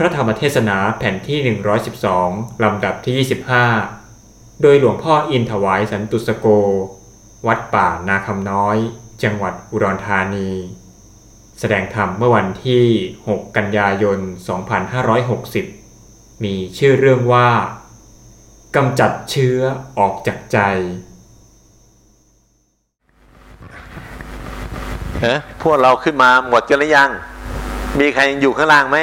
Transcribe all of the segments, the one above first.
พระธรรมเทศนาแผ่นที่ 112 ลำดับที่ 25 โดยหลวงพ่ออินถวายสันตุสโก วัดป่านาคำน้อย จังหวัดอุดรธานี แสดงธรรมเมื่อวันที่ 6 กันยายน 2560 มีชื่อเรื่องว่ากำจัดเชื้อออกจากใจเอ๊ะพวกเราขึ้นมาหมดกันหรือยัง มีใครยังอยู่ข้างล่างไหม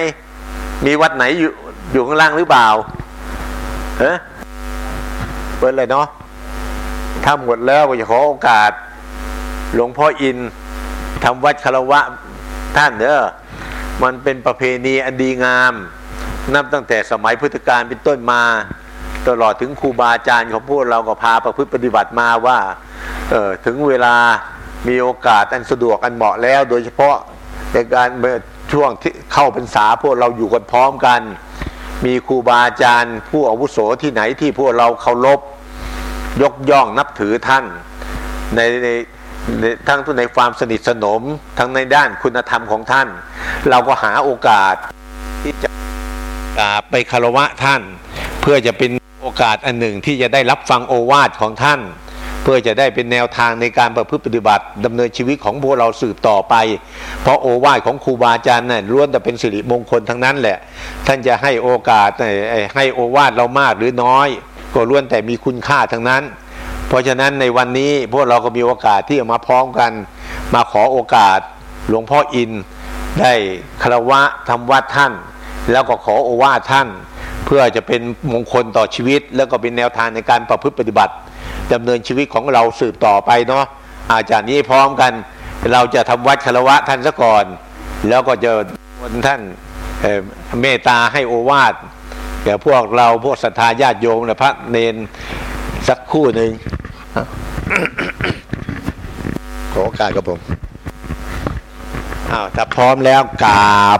มีวัดไหนอยู่อยู่ข้างล่างหรือเปล่าเอ๊ะเปิดเลยเนาะถ้าหมดแล้วก็จะขอโอกาส หลวงพ่ออินทำวัดคารวะท่านเด้อมันเป็นประเพณีอันดีงาม นับตั้งแต่สมัยพุทธกาลเป็นต้นมา ตลอดถึงครูบาอาจารย์ของพวกเราก็พาประพฤติปฏิบัติมาว่าเออถึงเวลามีโอกาสอันสะดวกอันเหมาะแล้ว โดยเฉพาะในการเมื่อ ช่วงที่เข้าพรรษาพวกเราอยู่กันพร้อมกัน มีครูบาอาจารย์ ผู้อาวุโสที่ไหนที่พวกเราเคารพยกย่องนับถือท่านในในทั้งในความสนิทสนมทั้งในด้านคุณธรรมของท่าน เราก็หาโอกาสที่จะกราบไปคารวะท่าน เพื่อจะเป็นโอกาสอันหนึ่งที่จะได้รับฟังโอวาทของท่าน เพื่อจะได้เป็นแนวทางในการประพฤติปฏิบัติดำเนินชีวิตของพวกเราสืบต่อไป เพราะโอวาทของครูบาอาจารย์น่ะล้วนแต่เป็นสิริมงคลทั้งนั้นแหละ ท่านจะให้โอกาสให้โอวาทเรามากหรือน้อย ก็ล้วนแต่มีคุณค่าทั้งนั้น เพราะฉะนั้นในวันนี้พวกเราก็มีโอกาสที่จะมาพร้อมกัน มาขอโอกาสหลวงพ่ออิน ได้คารวะทำวัดท่าน แล้วก็ขอโอวาทท่านเพื่อจะเป็นมงคลต่อชีวิต แล้วก็เป็นแนวทางในการประพฤติปฏิบัติ ดำเนินชีวิตของเราสืบต่อไปเนาะอาจารย์นี้พร้อมกัน เราจะทำวัดคารวะท่านซะก่อน แล้วก็จะวนท่านเเมตตาให้โอวาทแก่พวกเราพวกศรัทธาญาติโยมและพระเนนสักคู่หนึ่งขอโอกาสครับผมอ้าวถ้าพร้อมแล้วกราบ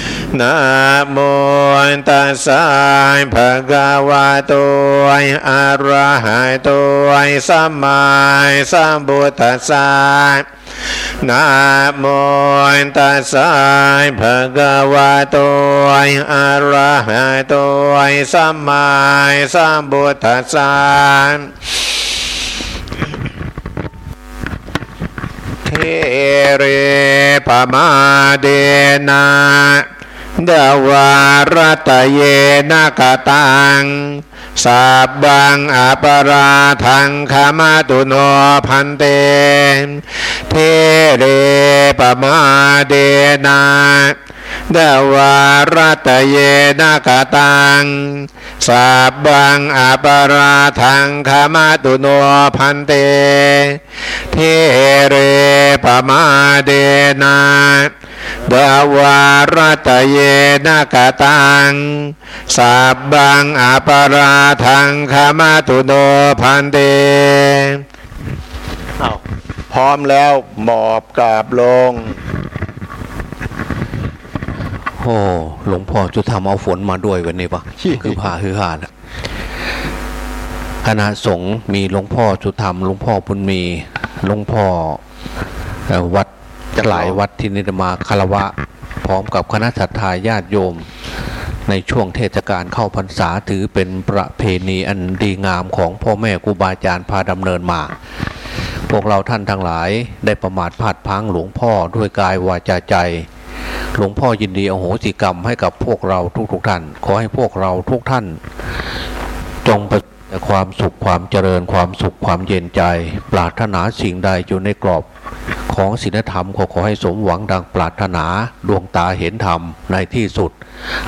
นะโมตัสสะภะคะวะโตอะระหะโตสัมมาสัมพุทธัสสะนะโมตัสสะภะคะวะโตอะระหะโตสัมมาสัมพุทธัสสะเทเรปมาเดนะ ดาวารตเยนกตังสาบังอปราทังขมาตุโนพันเต เทเรปมาเดนะดาวารตเยนกตังสาบังอปราทังขมาตุโนพันเต เทเรปมาเดนะ ดาวารตะเยนะกตังสาบังอปาราทังขมาตุโนพันเตเอาพร้อมแล้วหมอบกราบลง โอ้หลวงพ่อจุธรรมเอาฝนมาด้วยวันนี้ปะคือผ่าคือหานะคณะสงฆ์มีหลวงพ่อจุธรรมหลวงพ่อบุญมีหลวงพ่อเอ่อวัด หลายวัดที่นิรมาคารวะ พร้อมกับคณะศรัทธาญาติโยม ในช่วงเทศกาลเข้าพรรษาถือเป็นประเพณีอันดีงามของพ่อแม่ครูบาอาจารย์พาดำเนินมา พวกเราท่านทั้งหลายได้ประมาทพลาดพังหลวงพ่อด้วยกายวาจาใจหลวงพ่อยินดีอโหสิกรรมให้กับพวกเราทุกๆทท่าน ขอให้พวกเราทุกท่าน จงประ ความสุขความเจริญความสุขความเย็นใจ ปรารถนาสิ่งใดอยู่ในกรอบของศีลธรรมขอขอให้สมหวังดังปรารถนาดวงตาเห็นธรรมในที่สุด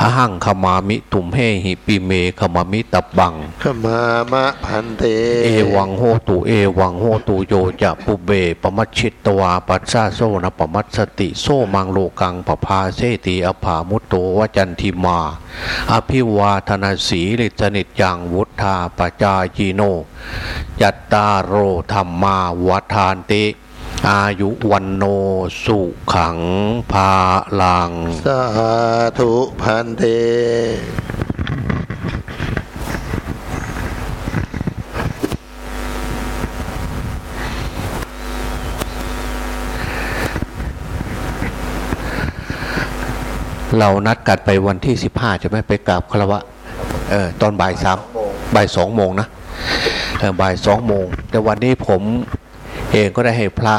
อหังขมามิตุมเฮหิปิเมขมามิตับบัง ขมามะพันเต เอวังโหตุเอวังโหตุโยจะปุเบปมัชชิตตวาปัสสาโซนะปมัสสติโซมังโลกังปภาเสติอภามุตโตวจันทิมา อภิวาธนาสีลิจนิจยังวุธาปจาจีโนยัตตาโรธรรมาวัฏานติ อายุวันโนสุขังภาลัง สาธุพันเตเรานัดกันไปวันที่สิบห้าจะไม่ไปกราบคารวะเออตอนบ่ายสามบ่ายสองโมงนะเออบ่ายสองโมงแต่วันนี้ผม เองก็ได้ให้พระ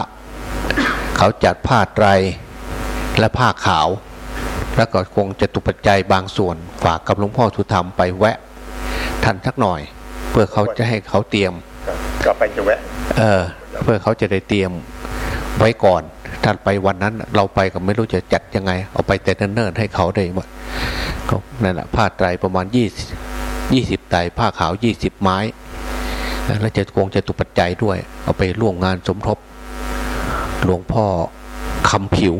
เขาจัดผ้าไตรและผ้าขาว แล้วก็คงจะตุปัจจัยบางส่วนฝากกับหลวงพ่อสุธรรมไปแวะท่านสักหน่อย เพื่อเขาจะให้เขาเตรียมก็ไปจะแวะ เออ เพื่อเขาจะได้เตรียมไว้ก่อนถ้าไปวันนั้นเราไปก็ไม่รู้จะจัดยังไง เอาไปแต่เนิ่นๆให้เขาได้ว่าก็นั่นแหละผ้าไตรประมาณยี่ยี่สิบไตรผ้าขาวยี่สิบไม้นะ แล้วจะคงจะตุปัจจัยด้วย เอาไปร่วมงานสมทบ หลวงพ่อคำผิว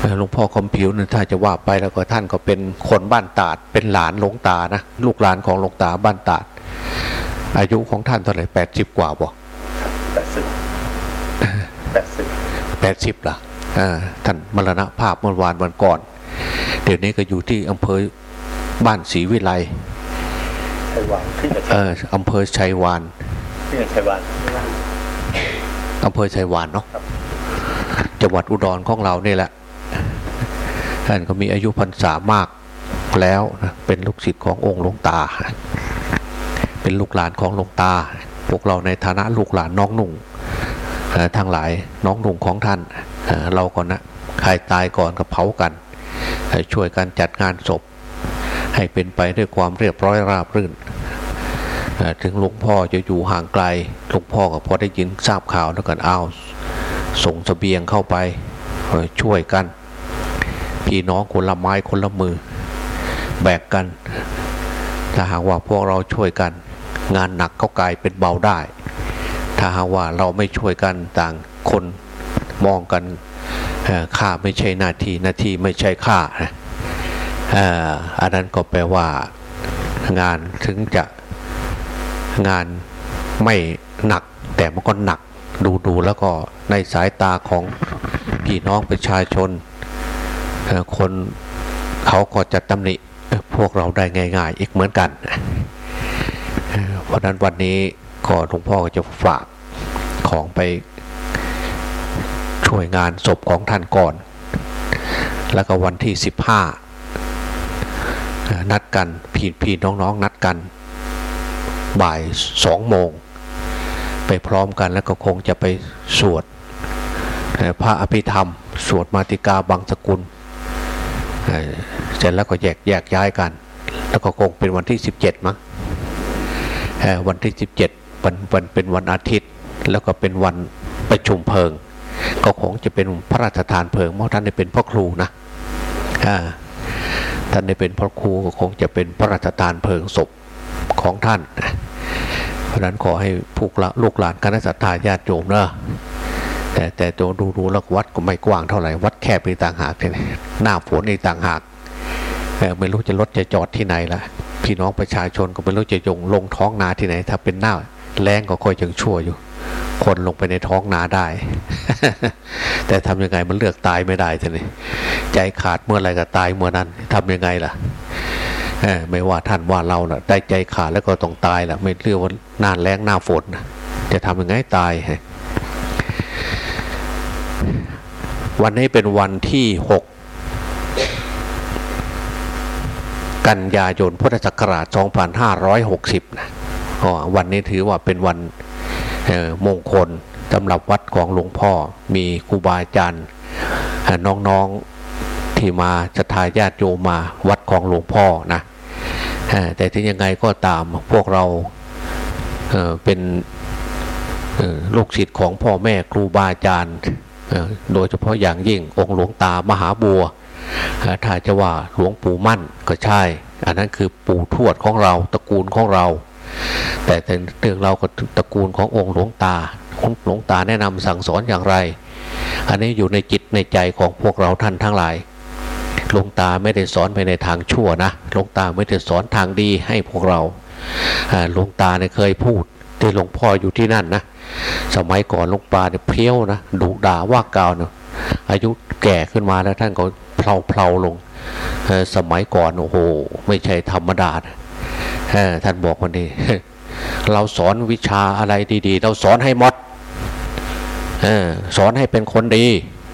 เออหลวงพ่อคำผิวเนี่ยถ้าจะว่าไปแล้วก็ท่านก็เป็นคนบ้านตาด เป็นหลานหลวงตานะลูกหลานของหลวงตาบ้านตาด อายุของท่านเท่าไหร่แปดสิบกว่าบ่แปดสิบแปดสิบแปดสิบล่ะอ่าท่านมรณภาพเมื่อวานวันก่อน เดี๋ยวนี้ก็อยู่ที่อำเภอบ้านศรีวิไลไชัยวานขึ้นกับเอออำเภอชัยวานขึ้นกับชัยวานอำเภอชัยวานเนาะจังหวัดอุดรของเรานี่แหละท่านก็มีอายุพรรษามากแล้วนะเป็นลูกศิษย์ขององค์หลวงตา เป็นลูกหลานของหลวงตา พวกเราในฐานะลูกหลานน้องหนุ่งเอ่อทั้งหลายน้องหนุ่งของท่านเอ่อเราก่อนนะใครตายก่อนก็เผากันให้ช่วยกันจัดงานศพ ให้เป็นไปด้วยความเรียบร้อยราบรื่นถึงหลวงพ่อจะอยู่ห่างไกลหลวงพ่อก็พอได้ยินทราบข่าวแล้วกันเอาส่งเสบียงเข้าไปช่วยกัน พี่น้องคนละไม้คนละมือ แบกกัน ถ้าหากว่าพวกเราช่วยกัน งานหนักก็กลายเป็นเบาได้ ถ้าหากว่าเราไม่ช่วยกันต่างคนมองกันเอ่อข้าไม่ใช่หน้าที่หน้าที่ไม่ใช่ข้านะ อันนั้นก็แปลว่างานถึงจะงานไม่หนัก แต่มันก็หนักดูดูแล้วก็ในสายตาของพี่น้องประชาชน คนเขาก็จะตำหนิพวกเราได้ง่ายๆ อีกเหมือนกันเพราะนั้นวันนี้ก็หลวงพ่อจะฝากของไปช่วยงานศพของท่านก่อน แล้วก็วันที่สิบห้า นัดกัน พี่พี่น้องๆนัดกัน บ่ายสองโมง ไปพร้อมกันแล้วก็คงจะไปสวดพระอภิธรรม สวดมาติกาบางสกุลเสร็จแล้วก็แยกแยกย้ายกัน แล้วก็คงเป็นวันที่สิบเจ็ดมั้งวันที่ 17วันวันเป็นวันอาทิตย์ แล้วก็เป็นวันประชุมเพลิง ก็คงจะเป็นพระราชทานเพลิงเพราะท่านเป็นพ่อครูนะอ่า ท่านได้เป็นพ่อครูก็คงจะเป็นพระราชทานเพลิงศพของท่าน เพราะนั้นขอให้พวกลูกหลานคณะสัตยาญาติโยมเนอะแต่แต่ตัวดูดูแล้ววัดก็ไม่กว้างเท่าไหร่วัดแคบไปต่างหากเลยหน้าฝนอีกต่างหากไม่รู้จะรถจะจอดที่ไหนละพี่น้องประชาชนก็ไม่รู้จะยงลงท้องนาที่ไหน ถ้าเป็นหน้าแรงก็ค่อยยังชั่วอยู่ คนลงไปในท้องนาได้ แต่ทำยังไงมันเลือกตายไม่ได้ทีนี้ใจขาดเมื่อไหรก็ตายเมื่อนั้นทำยังไงล่ะไม่ว่าท่านว่าเราน่ะได้ใจขาดแล้วก็ต้องตายล่ะ ไม่เลือกว่าหน้าแรงหน้าฝนนะจะทำยังไงตายวันนี้เป็นวันที่หกกันยายนพุทธศักราช 2560นะวันนี้ถือว่าเป็นวัน มงคลสำหรับวัดของหลวงพ่อมีครูบาอาจารย์น้องๆที่มาศรัทธาญาติโยมมาวัดของหลวงพ่อนะแต่ถึงยังไงก็ตามพวกเราเป็นลูกศิษย์ของพ่อแม่ครูบาอาจารย์โดยเฉพาะอย่างยิ่งองค์หลวงตามหาบัวถ้าจะว่าหลวงปู่มั่นก็ใช่ อันนั้นคือปู่ทวดของเราตระกูลของเรา แต่แต่เรื่องเราก็ตระกูลขององค์หลวงตาหลวงตาแนะนำสั่งสอนอย่างไร อันนี้อยู่ในจิตในใจของพวกเราท่านทั้งหลายหลวงตาไม่ได้สอนไปในทางชั่วนะหลวงตาไม่ได้สอนทางดีให้พวกเราหลวงตาเนี่ยเคยพูดที่หลวงพ่ออยู่ที่นั่นนะสมัยก่อนหลวงตาเนี่ยเพี้ยวนะดุด่าว่ากล่าวเนาะอายุแก่ขึ้นมาแล้วท่านก็เพลาเพลาลงสมัยก่อนโอ้โห ไม่ใช่ธรรมดานะ ท่านบอกวันนี้ เราสอนวิชาอะไรดีๆ เราสอนให้หมดสอนให้เป็นคนดี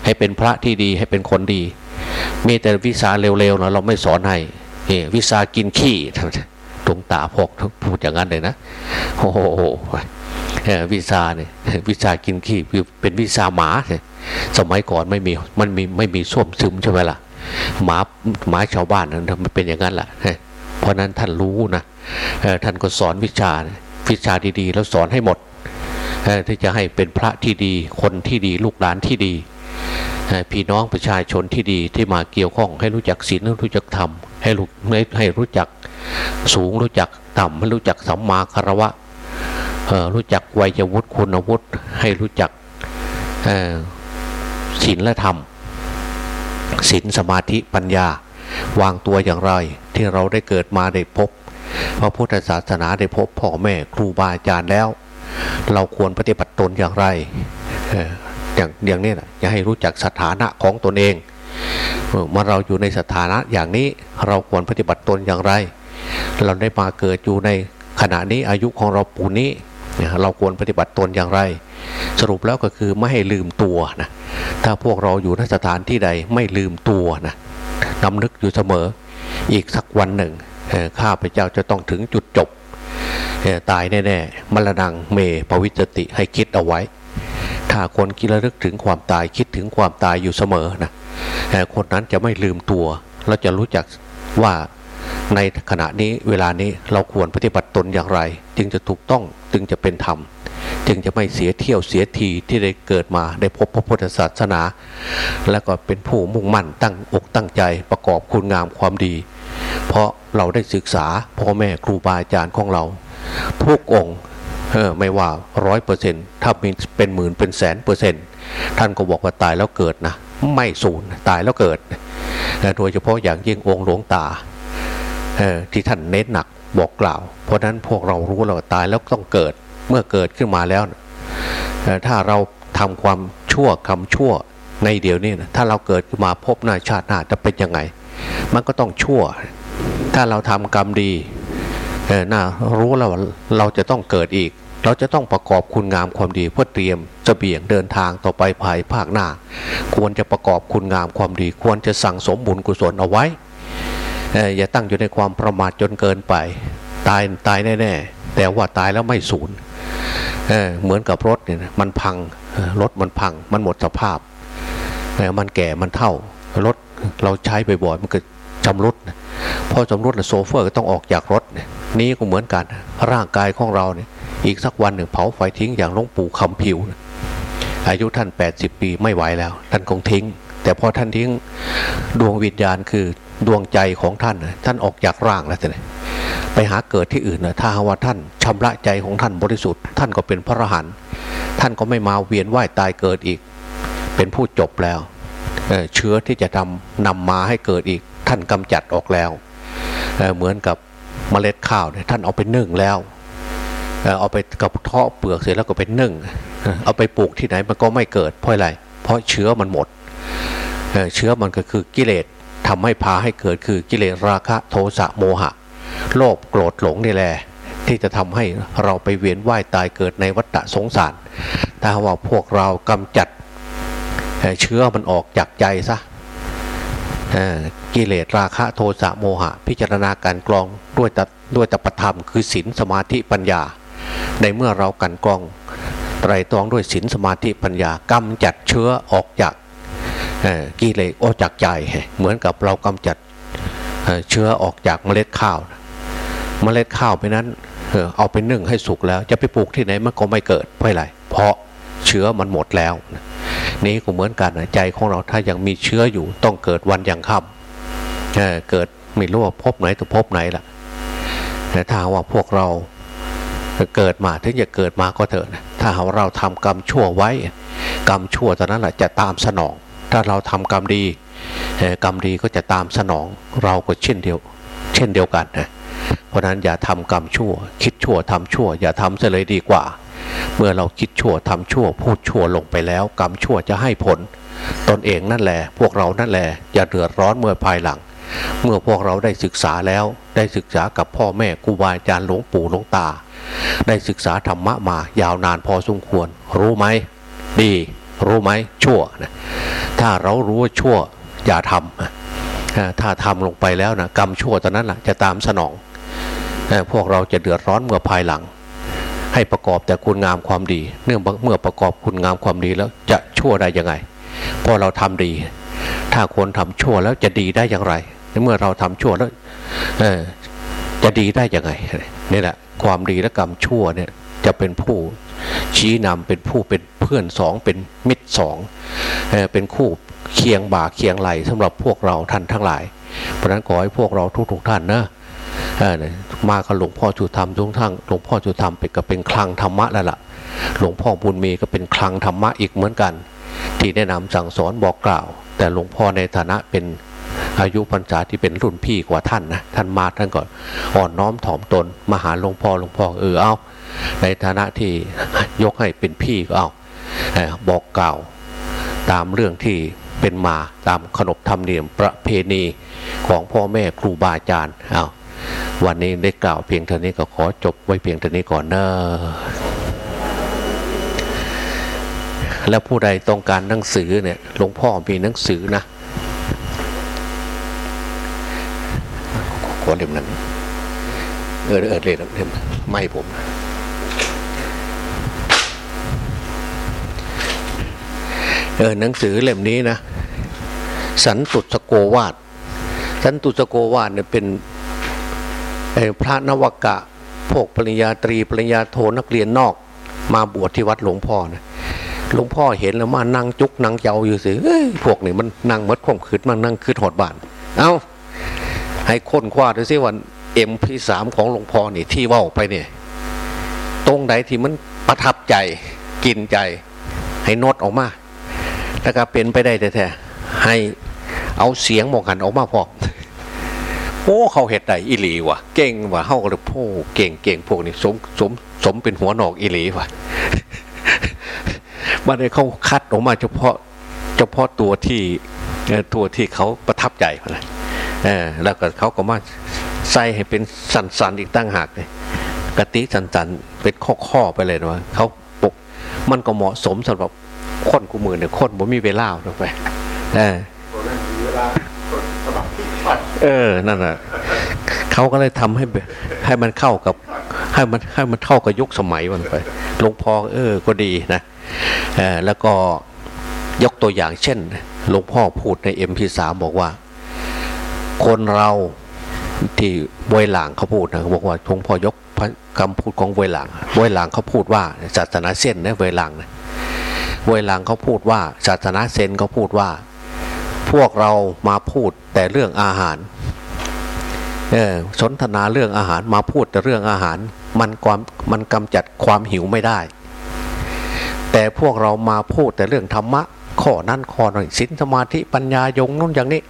ให้เป็นพระที่ดีให้เป็นคนดี มีแต่วิชาเร็วๆนะเราไม่สอนให้วิชากินขี้ตรงตาพกพูดอย่างนั้นเลยนะโอ้โหวิชาเนี่ยวิชากินขี้เป็นวิชาหมาสมัยก่อนไม่มีมันมีไม่มีส้วมซึมใช่ไหมล่ะหมาหมาชาวบ้านนั้นมันเป็นอย่างนั้นแหละ ราะนั้นท่านรู้นะท่านก็สอนวิชาวิชาดีๆ แล้วสอนให้หมดที่จะให้เป็นพระที่ดีคนที่ดีลูกหลานที่ดีพี่น้องประชาชนที่ดีที่มาเกี่ยวข้องให้รู้จักศีลรู้จักธรรมให้รู้ให้รู้จักสูงรู้จักต่ำให้รู้จักสัมมาคารวะรู้จักวัยวุฒิคุณวุฒิให้รู้จักศีลและธรรมศีลสมาธิปัญญา วางตัวอย่างไร ที่เราได้เกิดมาได้พบพระพุทธศาสนาได้พบพ่อแม่ครูบาอาจารย์แล้ว เราควรปฏิบัติตนอย่างไรอย่างอย่างนี้นะจะให้รู้จักสถานะของตนเองเมื่อเราอยู่ในสถานะอย่างนี้เราควรปฏิบัติตนอย่างไร เราได้มาเกิดอยู่ในขณะนี้อายุของเราปูนี้เราควรปฏิบัติตนอย่างไร สรุปแล้วก็คือไม่ให้ลืมตัวนะถ้าพวกเราอยู่ในสถานที่ใดไม่ลืมตัวนะ นำนึกอยู่เสมอ อีกสักวันหนึ่งข้าพเจ้าจะต้องถึงจุดจบตายแน่ๆมรณงเมปวิจติให้คิดเอาไว้ ถ้าคนคิดระลึกถึงความตายคิดถึงความตายอยู่เสมอนะคนนั้นจะไม่ลืมตัวเราจะรู้จักว่าในขณะนี้เวลานี้เราควรปฏิบัติตนอย่างไร จึงจะถูกต้องจึงจะเป็นธรรม จึงจะไม่เสียเที่ยวเสียทีที่ได้เกิดมาได้พบพระพุทธศาสนา และก็เป็นผู้มุ่งมั่นตั้งอกตั้งใจประกอบคุณงามความดี เพราะเราได้ศึกษาพ่อแม่ครูบาอาจารย์ของเรา ทุกองค์ไม่ว่าร้อยเปอร์เซ็นต์ถ้ามีเป็นหมื่นเป็นแสนเปอร์เซ็นต์ท่านก็บอกว่าตายแล้วเกิดนะ ไม่สูญตายแล้วเกิดโดยเฉพาะอย่างยิ่งองค์หลวงตาที่ท่านเน้นหนักบอกกล่าว เพราะนั้นพวกเรารู้เราตายแล้วต้องเกิด เมื่อเกิดขึ้นมาแล้ว ถ้าเราทำความชั่วคำชั่วในเดียวนี้นะถ้าเราเกิดมาพบหน้าชาติหน้าจะเป็นยังไง มันก็ต้องชั่ว ถ้าเราทำกรรมดีน่ารู้แล้วเราจะต้องเกิดอีก เราจะต้องประกอบคุณงามความดีเพื่อเตรียมจะเบี่ยงเดินทางต่อไปภายภาคหน้า ควรจะประกอบคุณงามความดี ควรจะสั่งสมบุญกุศลเอาไว้อย่าตั้งอยู่ในความประมาทจนเกินไป ตายตายแน่ๆแต่ว่าตายแล้วไม่สูญ เเหมือนกับรถเนี่ยมันพังรถมันพัง มันหมดสภาพมันแก่มันเท่ารถเราใช้บ่อยๆมันก็จำรุดพอจำรุดโซเฟอร์ก็ต้องออกจากรถนี้ก็เหมือนกันร่างกายของเราเนี่ยอีกสักวันหนึ่งเผาไฟทิ้งอย่างหลวงปู่คำผิว อายุท่าน 80 ปีไม่ไหวแล้ว ท่านคงทิ้ง แต่พอท่านทิ้งดวงวิญญาณคือดวงใจของท่านท่านออกจากร่างแล้วสิไปหาเกิดที่อื่นนะถ้าว่าท่านชำระใจของท่านบริสุทธิ์ ท่านก็เป็นพระอรหันต์ท่านก็ไม่มาเวียนว่ายตายเกิดอีก เป็นผู้จบแล้วเเชื้อที่จะทำนำมาให้เกิดอีก ท่านกำจัดออกแล้วเเหมือนกับเมล็ดข้าวเนี่ยท่านเอาไปนึ่งแล้วเอาไปกับเทาะเปลือกเสร็จแล้วก็ไปนึ่ง เอาไปปลูกที่ไหนมันก็ไม่เกิดเพราะอะไร เพราะเชื้อมันหมด เชื้อมันก็คือกิเลสทำให้พาให้เกิดคือกิเลสราคะโทสะโมหะ โลภโกรธหลงนี่แหละที่จะทำให้เราไปเวียนว่ายตายเกิดในวัฏสงสาร ถ้าว่าพวกเรากำจัดเชื้อมันออกจากใจซะกิเลสราคะโทสะโมหะ พิจารณาการกรองด้วยตด้วยตปธรรม คือศีลสมาธิปัญญา ในเมื่อเรากันกรองไตรตรองด้วยศีลสมาธิปัญญากำจัดเชื้อออกจาก กิเลสออกจากใจ เหมือนกับเรากำจัดเชื้อออกจากเมล็ดข้าว เมล็ดข้าวไปนั้นเอาไปนึ่งให้สุกแล้ว จะไปปลูกที่ไหนมันก็ไม่เกิดเพราะอะไรเพราะเชื้อมันหมดแล้ว นี้ก็เหมือนกันใจของเราถ้ายังมีเชื้ออยู่ต้องเกิดวันยังค่ำเกิดไม่รู้ว่าพบไหนตัวพบไหนล่ะแต่ถ้าว่าพวกเราเกิดมาถึงจะเกิดมาก็เถอะถ้าหากว่าเราทำกรรมชั่วไว้ กรรมชั่วตอนนั้นแหละจะตามสนอง ถ้าเราทำกรรมดีกรรมดีก็จะตามสนองเราก็เช่นเดียว เช่นเดียวกันนะเพราะฉะนั้นอย่าทำกรรมชั่ว คิดชั่วทำชั่ว อย่าทำเสียเลยดีกว่า เมื่อเราคิดชั่วทำชั่ว พูดชั่วลงไปแล้ว กรรมชั่วจะให้ผล ตนเองนั่นแหละพวกเรานั่นแหละอย่าเดือดร้อนเมื่อภายหลัง เมื่อพวกเราได้ศึกษาแล้ว ได้ศึกษากับพ่อแม่ครูบาอาจารย์หลวงปู่หลวงตา ได้ศึกษาธรรมะมายาวนานพอสมควร รู้ไหมดี รู้ไหมชั่วนะถ้าเรารู้ว่าชั่วอย่าทำถ้าทำลงไปแล้วนะกรรมชั่วตอนนั้นแหละจะตามสนอง พวกเราจะเดือดร้อนเมื่อภายหลัง ให้ประกอบแต่คุณงามความดี เนื่องเมื่อประกอบคุณงามความดีแล้วจะชั่วได้ยังไงเพราะเราทำดี ถ้าคนทำชั่วแล้วจะดีได้อย่างไรเมื่อเราทำชั่วแล้วจะดีได้ยังไงนี่แหละความดีและกรรมชั่วเนี่ยจะเป็นผู้ ชี้นำเป็นผู้เป็นเพื่อนสองเป็นมิตรสองเป็นคู่เคียงบ่าเคียงไหลสำหรับพวกเราท่านทั้งหลาย เพราะนั้นขอให้พวกเราทุกๆท่านนะมากับหลวงพ่อจุธรรมทุกท่านหลวงพ่อจุธรรมเป็นก็เป็นคลังธรรมะแล้วล่ะ หลวงพ่อบุญมีก็เป็นคลังธรรมะอีกเหมือนกัน ที่แนะนำสั่งสอนบอกกล่าว แต่หลวงพ่อในฐานะเป็นอายุพรรษาที่เป็นรุ่นพี่กว่าท่านนะท่านมาท่านก็อ่อนน้อมถ่อมตนมาหาหลวงพ่อหลวงพ่อเออเอา ในฐานะที่ยกให้เป็นพี่ก็เอาบอกกล่าวตามเรื่องที่เป็นมาตามขนบธรรมเนียมประเพณีของพ่อแม่ครูบาอาจารย์เอาวันนี้ได้กล่าวเพียงเท่านี้ก็ขอจบไว้เพียงเท่านี้ก่อนเนอะแล้วผู้ใดต้องการหนังสือเนี่ยหลวงพ่อมีหนังสือนะขอเล่มนั้นเออเออเล่มเล่มไม่ผม เออหนังสือเล่มนี้นะ สันตุสโกวาดสันตุสโกวาดเนี่ยเป็นพระนวกะพวกปริญญาตรีปริญญาโทนักเรียนนอก มาบวชที่วัดหลวงพ่อนะหลวงพ่อเห็นแล้วมานั่งจุกนั่งเยาอยู่สิเอ้พวกนี้มันนั่งมัดข่มขืนมันนั่งคืดหอดบาน เอาให้ค้นคว้าดูสิวันเอ็มพีสามของหลวงพ่อนี่ที่ว่าไปเนี่ย ตรงไหนที่มันประทับใจกินใจ ให้นดออกมา แล้วก็เป็นไปได้แท้ๆให้เอาเสียงหมองหันออกมาพร้อมโอ้เขาเห็ดได้อีหลีวะเก่งวะเฮาก็เลยโอ้เก่งเก่งพวกนี้สมสมสมเป็นหัวหนอกอีหลีว่ะมาได้เขาคัดออกมาเฉพาะเฉพาะตัวที่ตัวที่เขาประทับใจอะไรเออแล้วก็เขาก็มาใส่ให้เป็นสันๆอีกตั้งหากเลยกะติสันๆเป็นข้อๆไปเลยนะว่าเขาปกมันก็เหมาะสมสำหรับ คนกูมือเนี่ยคนบ่มีเวลาลงไปเออเออ นั่นน่ะเขาก็เลยทำให้ให้มันเข้ากับ ให้มันให้มันเข้ากับยุคสมัยมันไปหลวงพ่อเออ ก็ดีนะเออแล้วก็ยกตัวอย่างเช่นหลวงพ่อพูดในเอ็มพีสามบอกว่า คนเราที่บวยหลางเขาพูดนะเขาบอกว่าหลวงพ่อยกคำพูดของบวยหลางบวยหลางเขาพูดว่าศาสนาเส้นนะบวยหลางนะ บวยหลางเขาพูดว่าศาสนาเซนเขาพูดว่า พวกเรามาพูดแต่เรื่องอาหารเออสนทนาเรื่องอาหารมาพูดแต่เรื่องอาหาร มันความมันกำจัดความหิวไม่ได้ แต่พวกเรามาพูดแต่เรื่องธรรมะข้อนั้นข้อนั้นสินสมาธิปัญญายงนู่นอย่างนี้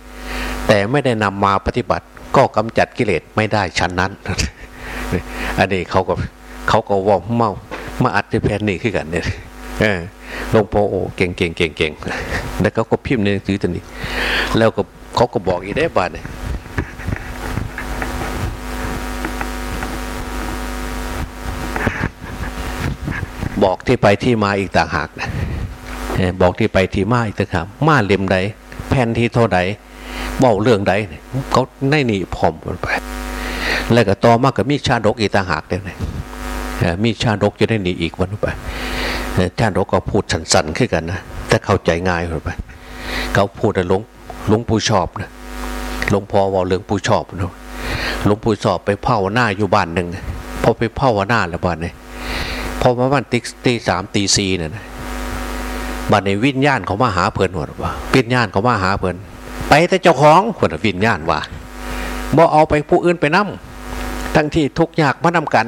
แต่ไม่ได้นำมาปฏิบัติก็กำจัดกิเลสไม่ได้ชั้นนั้น อันนี้เขาก็เขาก็ว่าเมามาอัดที่แพนนี่ขึ้นกันเนี่ย หลวงพ่อโอ้เก่งเก่งเก่งเก่งแล้วเขาก็พิมพ์ในหนังสือตัวนี้ แล้วก็เขาก็บอกอีกได้บานเนี่ยบอกที่ไปที่มาอีกต่างหากนะบอกที่ไปที่มาอีกต่างหากมาเล่มใดแผ่นที่เท่าใดเบ้าเรื่องใดเขาในนี่พร้อมกันไป แล้วก็ต่อมากับมีชาดกอีกต่างหากเด้เลย มีชาดกจะได้หนีอีกวันไปชาดกก็พูดสันๆขึ้นกันนะแต่เข้าใจง่ายคนไป เขาพูดแต่หลวงหลวงปู่ชอบนะหลวงพ่อว่าเรื่องปู่ชอบนะหลวงปู่ชอบไปเผาหน้าอยู่บ้านหนึ่งพอไปเผาหน้าแล้วบ้านเนี่ยพอประมาณตีตีสามตีสี่เนี่ยนะบัดในวิญญาณเขามาหาเพิ่นหมดว่าวิญญาณเขามาหาเพิ่นไปแต่เจ้าของคนวิญญาณว่าบ่เอาไปผู้อื่นไปนํทั้งที่ทุกข์ยากมานำกัน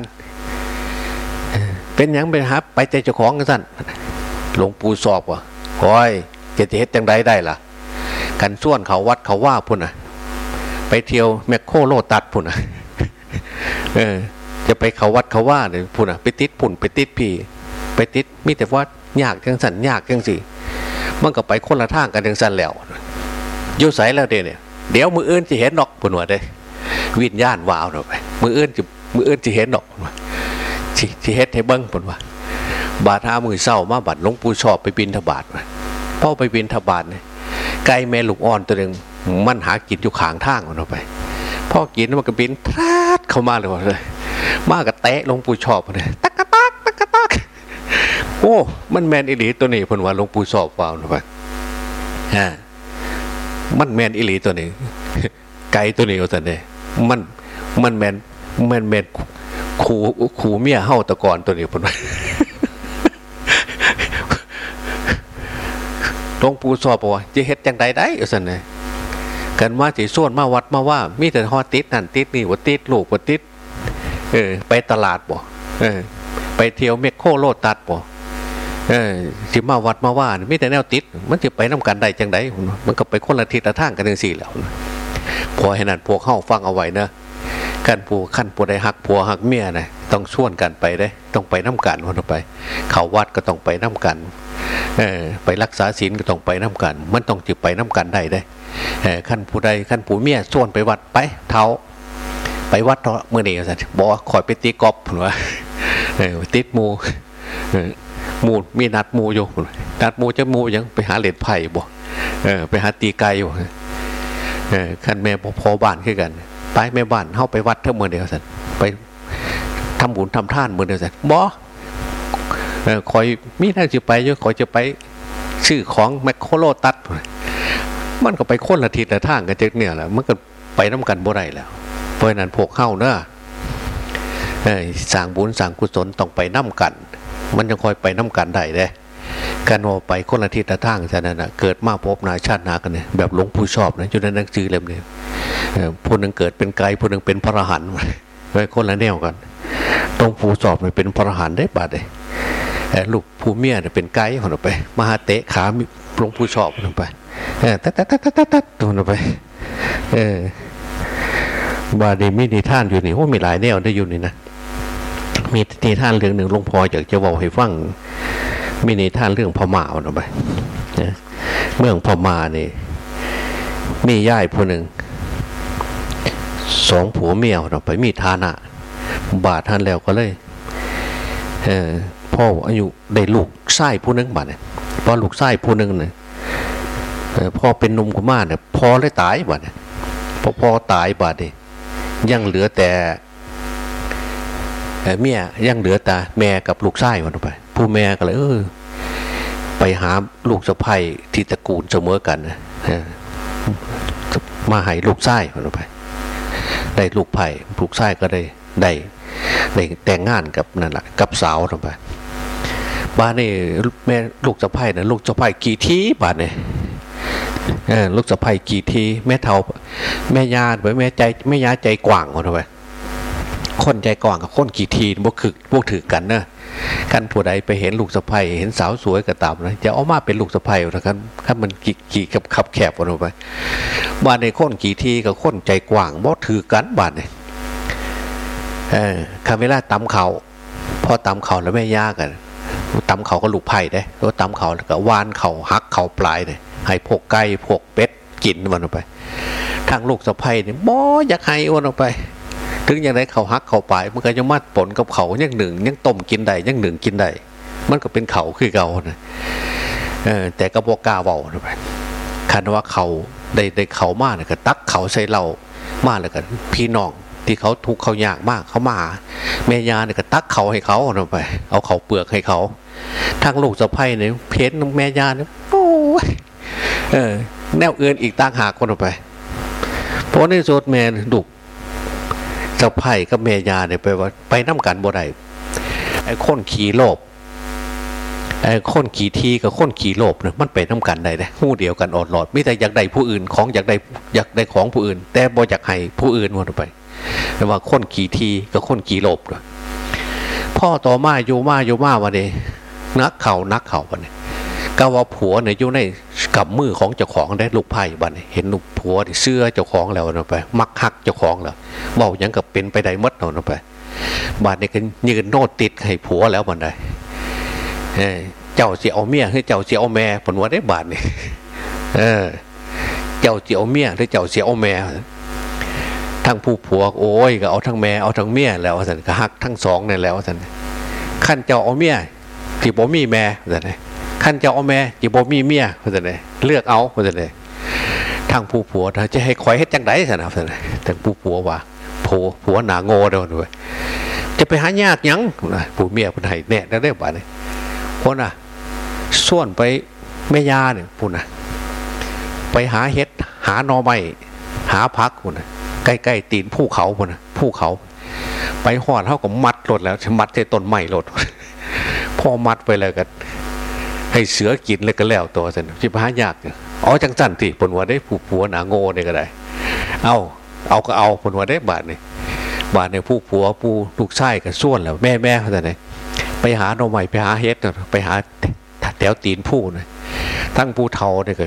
เป็นยังเป็นหาไปแต่เจ้าของกันสั่นหลวงปู่สอบว่าโอ้ยจะจะเฮ็ดจังใดได้ล่ะ กันส่วนเขาวัดเขาว่าพุ่นน่ะ ไปเที่ยวแมคโครโลตัดพุ่นน่ะเออ จะไปเขาวัดเขาว่าเนี่ยพุ่นน่ะไปติดพุ่นไปติดพี่ ไปติดมีแต่ว่ายากจังสันยากจังสิมันก็ไปคนละทางกันจังสันแล้วยู่ใสแล้วเดี๋ยวเนี่ยเดี๋ยวมืออื่นจะเห็นดอกพุ่นว่าเด้วิญญาณวาวเราไปมืออื่นจะมืออื่นจะเห็นดอก พุ่นว่าสิสิเฮ็ดให้เบิ้งพุ่นว่า บาดหามือเศร้ามาบัดหลวงปู่ชอบไปบินทบาทมาพ่อไปบินทบาทเนี่ยไก่แม่ลูกอ่อนตัวหนึ่งมันหากินอยู่ขางทางมันเอาไปพ่อกินมันก็บินทราดเข้ามาเลยว่าเลยมากระเตะหลวงปู่ชอบเลยตักกะตักตักกะตักโอ้มันแมนอิหลีตัวนี้เพิ่นว่าหลวงปู่ชอบฟ้านะไปฮะมันแมนอิหลีตัวนี้ ไก่ตัวนี้เอาแต่เนี่ยมันมันแมนแมนแมน ขู่ขู่เมียเฮาตะกอนตัวนี้เพิ่นว่าหลวงปู่สอบบอกว่าจะเฮ็ดจังใดได้เอสันเลยกันว่าสิส่วนมาวัดมาว่า มีแต่ฮอติดนั่นติดนี่ว่าติดลูกว่าติดเออ ไปตลาดบ่เออ ไปเที่ยวเมคโคโลตัดบ่เออสิมาวัดมาว่ามีแต่แนวติด มันจะไปน้กันได้จังใดมันก็ไปคนละทิศละทางกันจังซี่แล้วพอให้นั่นพวกเข้าฟังเอาไว้นะ กันผู้ขั้นผู้ใดหักผัวหักเมียนะต้องชวนกันไปได้ต้องไปน้กันคนไป เขาวัดก็ต้องไปน้กันเออไปรักษาศีลก็ต้องไปน้กัน มันต้องจิไปน้กันได้ได้เออขั้นผู้ใดขั้นผู้เมียส่วนไปวัดไปเท้าไปวัดเมื่อนี้สันบอกว่าขอยไปตีกอล์ฟพุ่นว่าเออติดหมูออหมูมีนัดหมูอยู่นัดหมูจะหมูยังไปหาเหรียญไผ่บ่เออไปหาตีไก่อยู่เออขั้นแม่พอพอบ้านขึ้นกัน ไปแม่บ้านเข้าไปวัดเท่าเมื่อเดียวสันไปทำบุญทำท่านเมื่อเดียวสันบอคอยมีน่าจะไปอยู่คอยจะไปชื่อของแมคโครโลตัด มันก็ไปคนละทิศละทางกันจากเนี่ยแหละมันก็ไปน้ากันบ่ได้แล้วเพราะนั้นพวกเข้าเนอะสร้างบุญสร้างกุศลต้องไปน้ากัน มันจะคอยไปน้ากันได้เด้ การว่าไปคนละทิศละทางฉะนั้นนะเกิดมาพบนาชาตินากันเนี่ยแบบหลวงปู่ชอบนะอยู่ในหนังสือเล่มนี้เออผู้หนึ่งเกิดเป็นไกลผู้หนึ่งเป็นพระอรหันต์ไว้คนละแนวกันหลวงปู่ชอบเนี่ยเป็นพระอรหันต์ได้บาดเลยเอลูกผู้เมียเนี่ยเป็นไกด์คนออกไป มหาเตะขาหลวงปู่ชอบคนออกไปเออตัดตัดตัดตัดตัดตัวออกไป เออบาดีมีนิท่านอยู่นี่โอ้มีหลายแนวได้อยู่นี่นะมีนิท่านเรื่องหนึ่งหลวงพ่ออยากจะบอกให้ฟัง มีนิทานเรื่องพม่าเอาไปเมืองพม่านี่มีย่ายผู้หนึ่งสองผัวเมียเอาไปมีฐานะ บาทท่านแล้วก็เลยเออพ่ออายุได้ลูกไส้ผู้นึงบาทเนี่ยพอลูกไส้ผู้หนึงเนี่ยพ่อเป็นนมกุมารเนี่ยพอเลยตายบาทเนี่ยพอพ่อตายบาทเนี่ยยังเหลือแต่เอ่อเมียยังเหลือแต่แม่กับลูกไส้วันไป ผู้แม่ก็เลยเออไปหาลูกสะใภ้ที่ตระกูลเสมอกันนะมาให้ลูกไส้วันไป ได้ลูกไผ่ลูกไส้ก็ได้ได้ได้แต่งงานกับนั่นแหละกับสาวลงไปบ้านนี่แม่ลูกสะใภ้นะลูกสะใภ้กี่ทีบ้านนี่ลูกสะใภ้กี่ที แม่เท่าแม่ยาไปแม่ใจแม่ยาใจกว้างคนไป คนใจกว้างกับคนกี่ทีพวกคือพวกถือกันเนอะกันผู้ใดไปเห็นลูกสะใภ้เห็นสาวสวยก็ตามนะจะเอามาเป็นลูกสะใภ้นะครับถ้ามันกี่กี่กับขับแคบคนไปบ้านในคนกี่ทีกับคนใจกว้างบ่ถือกันบ้านเนี่ยเออคาเวลาตำเขาพอตำเขาแล้วแม่ยากันตำเขาก็ลูกไผ่ได้แล้วตำเขาแล้วก็วานเขาหักเขาปลายเลยให้พวกไก่พวกเป็ดกินมันออกไปทางลูกสะใภ้เนี่ยบ่อยากให้อ้วนออกไป ถึงอย่างไรเขาหักเขาปลายมันก็จะมัดปนกับเขายังหนึ่งยังต้มกินได้ยังหนึ่งกินได้มันก็เป็นเขาคือเก่านะเออแต่ก็บอกกาเบาไปคันว่าเขาได้ได้เขามากเนี่ยก็ตักเขาใส่เรามากเลยกันพี่น้องที่เขาทุกเขายากมากเขามาแม่ยาเนี่ยก็ตักเขาให้เขาเอาไป เอาเขาเปลือกให้เขาทางลูกสะใภ้เนี่ยเพชรแม่ยาเนี่ยโอ้ยเออแนวเอื่นอีกต่างหากคนออกไปเพราะในสุดแม่ดุก สะไพ่กับเมยาเนี่ยไปว่าไปน้ำกันบ่ได้ไอ้คนขี่โลบไอ้คนขี่ทีกับคนขี่โลภเนี่ยมันไปน้ากันได้เลยหู้เดียวกันอดหลอดมิแต่อยากได้ผู้อื่นของอยากได้อยากได้ของผู้อื่น แต่บ่อยากให้ผู้อื่นวนไปแต่ว่าคนขี่ทีกับคนขี่โลภเลยพ่อต่อมาโยมาโยมาวันนี้นักเข่านักเข่าวันนี้ ก็ว่าผัวเนี่ยอยู่ในกับมือของเจ้าของได้ลูกไผ่บันนี้เห็นลูกผัวที่เสื้อเจ้าของแล้วนะไป มักฮักเจ้าของแล้วเบายังกับเป็นไปได้มัดเอานะไปบาดนี้ก็ยืนโนติดให้ผัวแล้วบันไดเอ้ยเจ้าเสียเอาเมียให้เจ้าเสียเอาแม่ผลว่าได้บาทนี่เออ เจ้าเสียเอาเมียหรือเจ้าเสียเอาแม่ทั้งผู้ผัวโอ้ยก็เอาทั้งแม่เอาทั้งเมียแล้วสันก็ฮักทั้งสองนี่แล้วสันขั้นเจ้าเอาเมียที่บ่มีแม่สัน ขั้นจ้าเอาแม่ที่บ่มีเมียสันเลือกเอาสันทางผู้ผัวจะให้คอยเฮ็ดจังไดสันสันแต่ผู้ผัวว่าผัวผัวหนาโง่เด้อด้วยจะไปหายากยังผู้เมียคนไหนแน่ได้ได้บ้านี่คนน่ะส่วนไปแม่ยาเนี่ยพูดนะไปหาเห็ดหาหนอไม้หาพักพูดนะใกล้ๆตีนภูเขาพูดนะภูเขา ไปหอดเท่ากับมัดรถแล้วมัดใส่ต้นไม้รถพอมัดไปแล้วก็ ให้เสือกินเลยก็แล้วตัวสินจิบหายากอ๋อจังจันติผลว่าได้ผู้ผัวหนาโง่เนี่ยก็ได้ เอาเอาก็เอาผลว่าได้บาทนี่บาทเนี่ยผู้ผัวผู้ลูกชายกับส่วนแล้วแม่แม่เขาแต่ไหนไปหาหน่อไม้ไปหาเฮ็ดไปหาแถวตีนผู้นะทั้งผู้เทาเนี่ยก็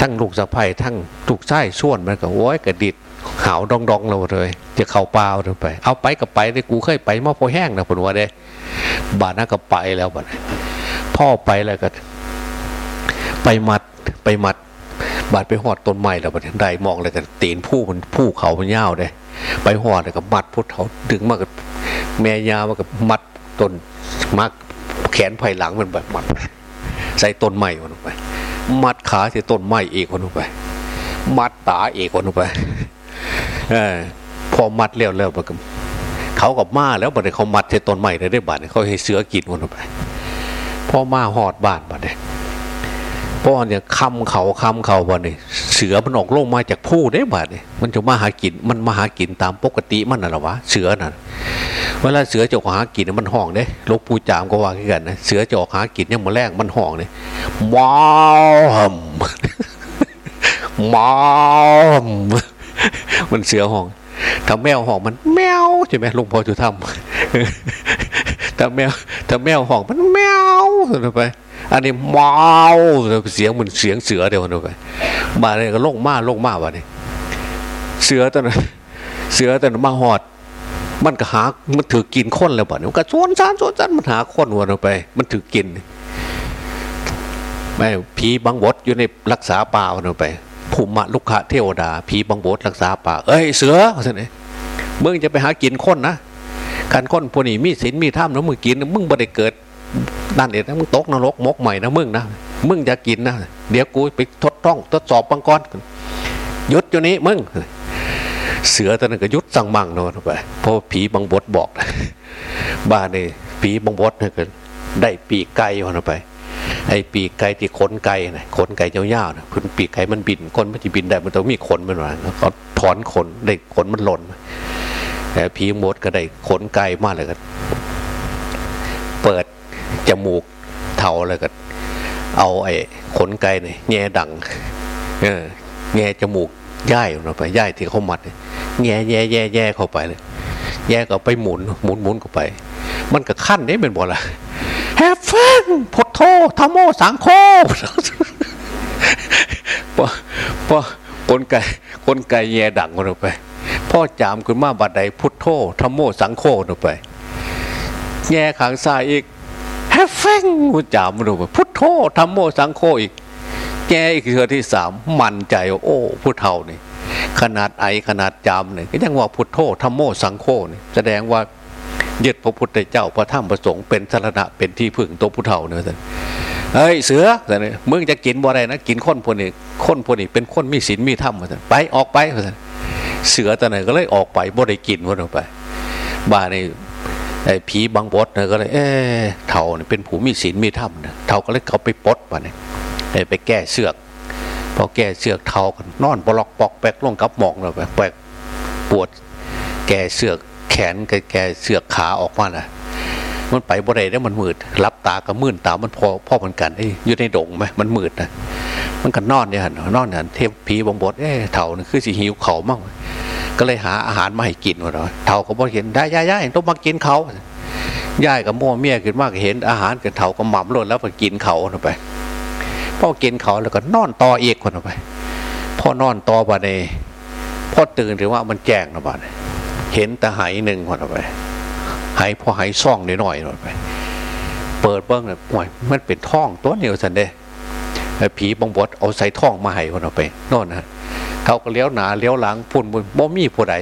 ทั้งลูกสะใภ้ทั้งลูกชายส่วนมันก็โอ้ยกระดิดหาวดองดองเราเลย จะเข่าเปล่าเลยไป เอาไปกับไปเลยกูเคยไปมาพอแห้งนะผลว่าได้บาทนั้นก็ไปแล้วบาท พ่อไปแล้วก็ไปมัดไปมัด บาดไปหอดต้นไม้แล้วบาดได้มองเลยกันตีนผู้มันผู้เขามันยาวเลยไปหอดเลยกับมัดพุทธเขาดึงมากับแม่ยาวมากับมัดต้นมักแขนไผ่หลังมันแบบมัด ใส่ต้นไม้คนไป มัดขาใส่ต้นไม้เอกคนไป มัดตาเอกคนไปเออพอมัดเลี้ยวเลี้ยวมากับเขากับมาแล้วบัดนี้เขามัดใส่ต้นไม้ได้ได้บาดเขาให้เสือกินคนไป พอมาหอดบ้านบาดเนี่ยพ่อเนี่ยคำเขาคำเขาบ่เนี่ยเสือมันออกลงมาจากผู้ได้บาดเนี่ยมันจะมาหากินมันมาหากินตามปกติมันน่ะหรอวะเสือน่ะเวลาเสือจะออกหากินมันห่องเด้ลกปูจามก็ว่ากันนะเสือจะออกหากินเนี่ยมาแรกมันห่องเนี่ยว้าวมาวมันเสือห่องถ้าแมวห่องมันแมวใช่ไหมลุงพ่อจะทำ ถ้าแมวถ้าแมวห่องมันแมวไป อันนี้มาวเสียงเหมือนเสียงเสือเดียวกันไปมาเลยก็ลงมาลงมาวะนี่เสือตอนนั้นเสือตอนนั้นมาหอด มันก็หามันถือกินคนแล้วบ่เนี่ยมันก็สวนสานสวนสานมันหาคนวนออกไป มันถือกินไม่ผีบังบดอยู่ในรักษาป่าวนออกไปภูมิลุกขะเทวดาผีบังบดรักษาป่า เอ้ยเสือเสิเนี่ยมึงจะไปหากินคนนะ การคนพวกนี้มีศีลมีธรรมแล้วมึงกินมึงบ่ได้เกิดด้านเด็ดนะมึงตกนรกมกใหม่นะมึงนะมึงจะกินนะเดี๋ยวกูไปทดต้องทดสอบบังกรยุดอยู่นี้มึงเสือตอนนั้นก็ยุดสั่งมั่งนอนไปเพราะผีบังบดบอกบ้านนี่ผีบังบดเนี่ยก็ได้ปีกไก่วันไป ไอ้ปีกไก่ที่ขนไก่นะขนไก่ยาวๆนะพื้นปีกไก่มันบินคนมันจะบินได้มันต้องมีขนมันมาเขาถอนขนได้ขนมันหล่น ผีมดก็ได้ขนไก่มากเลยก็เปิดจมูกเท่าเลยก็เอาไอ้ขนไก่เนี่ยแง่ดังเออแง่จมูกย่ายลงไปย่ายที่เขามัดแง่แย่แย่แย่เข้าไปเลยแย่ก็ไปหมุนหมุนหมุนเข้าไป มันก็ขั้นนี้เป็นบ่ละแฮฟเฟนพุทโธธรรมโมสังโฆพอพอคนไก่คนไก่แย่ดังลงไป พ่อจามขึ้นมาบัดใดพุทโธธรรมโมสังโฆลงไป แย่ขางซ้ายอีกแฮฟเฟงกูจามลงไปพุทโธธรรมโมสังโฆอีกแกอีกเทือที่สามมันใจโอ้ผู้เท่านี่ขนาดไอขนาดจามเนี่ยก็ยังว่าพุทโธธรรมโมสังโฆนี่แสดงว่ายึดพระพุทธเจ้าพระธรรมพระสงฆ์เป็นสารณะเป็นที่พึ่งตัวผู้เท่าเนี่ยท่านเฮ้ยเสือแต่เนี่ยมึงจะกินบ่ได้นะกินคนพวกนี้คนพวกนี้เป็นคนมีศีลมีธรรมท่านไปออกไปท่าน เสือแต่ไหนก็เลยออกไปบ่ได้กินวันออกไป บ้าในไอ้ผีบางบดเนี่ยก็เลยเออเท่าเนี่ยเป็นผู้มีศีลมีธรรมเนี่ยเท่าก็เลยเขาไปปดมาเนี่ยไปแก้เสือกพอแก้เสือกเท่ากันนอนปลอกปอกแปกลงกับหมองเราไปแปกปวดแก้เสือกแขนแก้เสือกขาออกมาน่ะ มันไปบ่ได้แล้วมันมืดรับตากับมื่นตามันพอพ่อมือนกันไอ้ยอยู่ในดงไหมมันมืดนะมันก็นอนเนี่ยหั่นอนเนี่ยเทพผีบงบดเอ้เถ่านี่คือสิหิวเขามั่งก็เลยหาอาหารมาให้กินว่าเนาะเถ่าก็บอกเห็นได้ย่าย่าต้องมากินเขาย่ายกับโม่เมียขึ้นมากเห็นอาหารกันเถ่าก็หม่ำรดแล้วก็กินเขาเอาไปพอกินเขาแล้วก็นอนต่อเอกคนเอาไปพอนอนต่อไปในพอตื่นหรือว่ามันแจ้งนะบ้าเห็นต่ไหหนึ่งคนเอาไป ไหพอไหซ่องหน่อยหน่อยไปเปิดเบิ้งเนี่ยป่วยมันเป็นท่องตัวเดียวสันเด้ผีบงบดเอาใส่ท่องมาให้คนเอาไปน่นนะเขาก็เลี้ยวหนาเลี้ยวหลังพุ่นบนบ่มีผู้ใด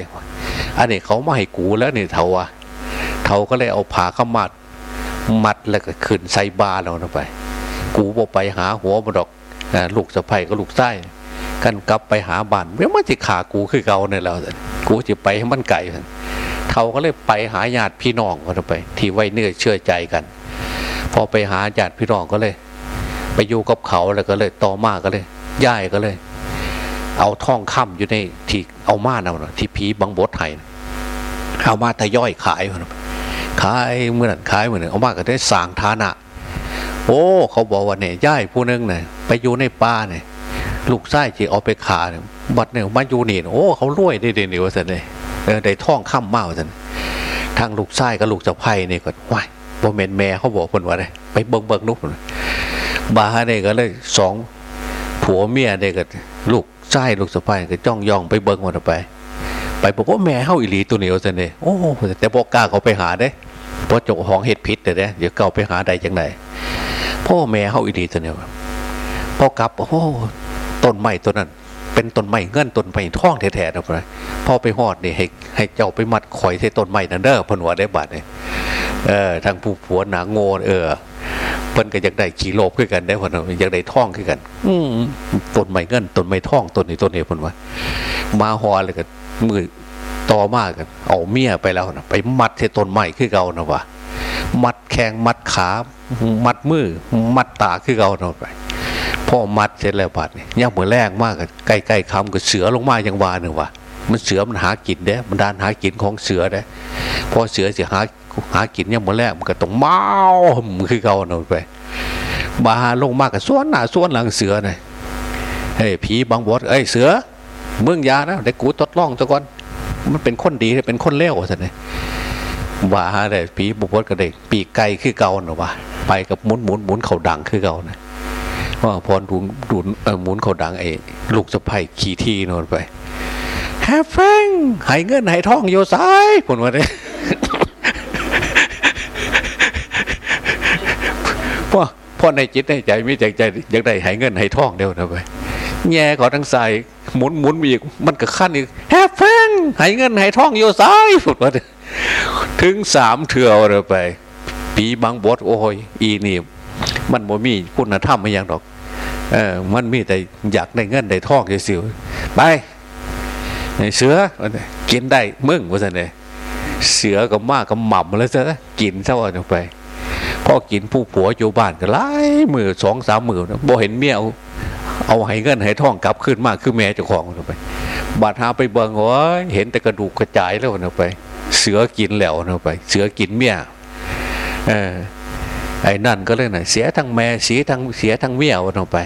อันนี้เขามาให้กูแล้วนี่เทาว่าเทาก็เลยเอาผ้าขามัดมัดแล้วก็ขึ้นใส่บาเราเอาไป กูบ่ไปหาหัวมันดอกลูกสะใภ้ก็ลูกไส้ กันกลับไปหาบ้านเมื่อมันจะขากูคือเก่าเนี่ยแล้วกูจะไปให้มันไก่ซั่นเทาก็เลยไปหาญาติพี่น้องคนไป ที่ไว้เนื้อเชื่อใจกัน พอไปหาญาติพี่น้องก็เลย ไปอยู่กับเขาแล้วก็เลยต่อมาก็เลยย่ายก็เลย เอาท่องค่ำอยู่ในที่เอามาเอาะที่ผีบังบดไห้น่ะเอามาทย่อยขายพุ่นขายเมื่อนั้นขายเมื่อนั้นเอามาก็ได้สางฐานะโอ้ เขาบอกว่าเนี่ยย่ายผู้หนึงเนี่ยไปอยู่ในป่าเนี่ย ลูกไส้จีเอาไปขาเนี่ยบัดเนี่ยมาอยู่นี่น่ะโอ้เขารวยได้เด่นเดียวสันเลยเออได้ท่องค่ำมเมาสันทางลูกไส้กับลูกสะใภ้นี่ก็ว้ายบ่แม่นแม่เขาบอกคนว่าได้ไปเบิ่งเบิ่งนุ๊กบาเนี่ยก็เลยสองผัวเมียเนี่ยก็ลูกชายลูกสะใภ้ก็จ้องย่องไปเบิ่งมันไป ไปบอกว่าแม่เฮาอีหลีตัวเหนียวซะเนี่ยโอ้แต่บ่กล้าเขาไปหาเด้เพราะจ้าของเฮ็ดผิดเด้อเด้เดี๋ยวเก่าไปหาได้จังไดพ่อแม่เฮาอีหลีตัวเหนียวพอกลับโอ้ ต้นไม้ต้นนั้น เป็นต้นไม้เงินต้นไม้ทองแท้ๆนะพ่อพ่อไปฮอดนี่ให้ให้เจ้าไปมัดข่อยใส่ต้นไม้นั่นเด้อเพิ่นว่าได้บาดนี่เออทางผู้ผัวหนาโง่เออเพิ่นก็อยากได้ขี่โลบขึ้นกันได้เพิ่นว่าอยากได้ท่องขึ้นกัน อืมต้นไม้เงินต้นไม้ท่องต้นนี้ต้นนี้เพิ่นว่ามาฮอเลยก็มือต่อมากันเอาเมียไปแล้วนะไปมัดที่ต้นไม้คือเก่านะว่ามัดแข้งมัดขา มัดมือ มัดตาคือเก่านะไป พ่อมัดเสร็จแล้วบาดเนี่ย่างมือแรกมากใกล้ๆคำก็เสือลงมาอย่างวาหนึ่งว่ามันเสือมันหากินเด้มันดานหากินของเสือเด้พอเสือเสิหาหากินย่างมือแรกมันก็ต้องเมาคือเก่านะไปมาลงมากกับส่วนหน้าส่วนหลังเสือนะเฮ้ยผีบางบดเอ้ยเสือเมืองยานะเด็กกูทดลองซะก่อนมันเป็นคนดีเป็นคนเลวสันเลยว่าได้ผีบุบดกับเด็กปีกไก่คือเก่าเนอะวะไปกับหมุนหมุนหมุนเขาดังคือเก่านะ ว่าพรดูดูเอ่อหมุนเขาดังไอ้ลูกสะใภ้ขี่ที่โนนไปแฮฟเฟงหายเงินหายทองโยซ้ายผลว่าได้พ่อพ่อในจิตในใจมีใจใจอยากได้หายเงินหายทองเดียวนะไปแง่ขาทั้งใส่หมุนหมุนอีกมันก็ขั้นอีกแฮฟเฟงให้เงินให้ท่องโยซ้ายฝุดว่าถึงสามเถื่อเลยไป ปีบางบดโอ้ยอีนี่มันบ่มีคุณธรรมไม่ยังดอก เออมันมีแต่อยากได้เงินได้ทองเสิวไปเสือกินได้มึงว่าสันเลยเสือก็มากก็หม่ำแล้วซะกินเท่านั้นไปพอกินผู้ผัวอยู่บ้านก็หลายมือสองสามมือนบ่เห็นเมียเอาเอาให้เงินให้ทองกลับขึ้นมากคือแม่เจ้าของไปบาดหาไปเบิงโอ้ยเห็นแต่กระดูกกระจายแล้วเอาไป เสือกินแล้วเอาไป เสือกินเมียเออ ไอ้นั่นก็เลยน่ะเสียทั้งแม่เสียทั้งเสียทั้งเมียเอาไป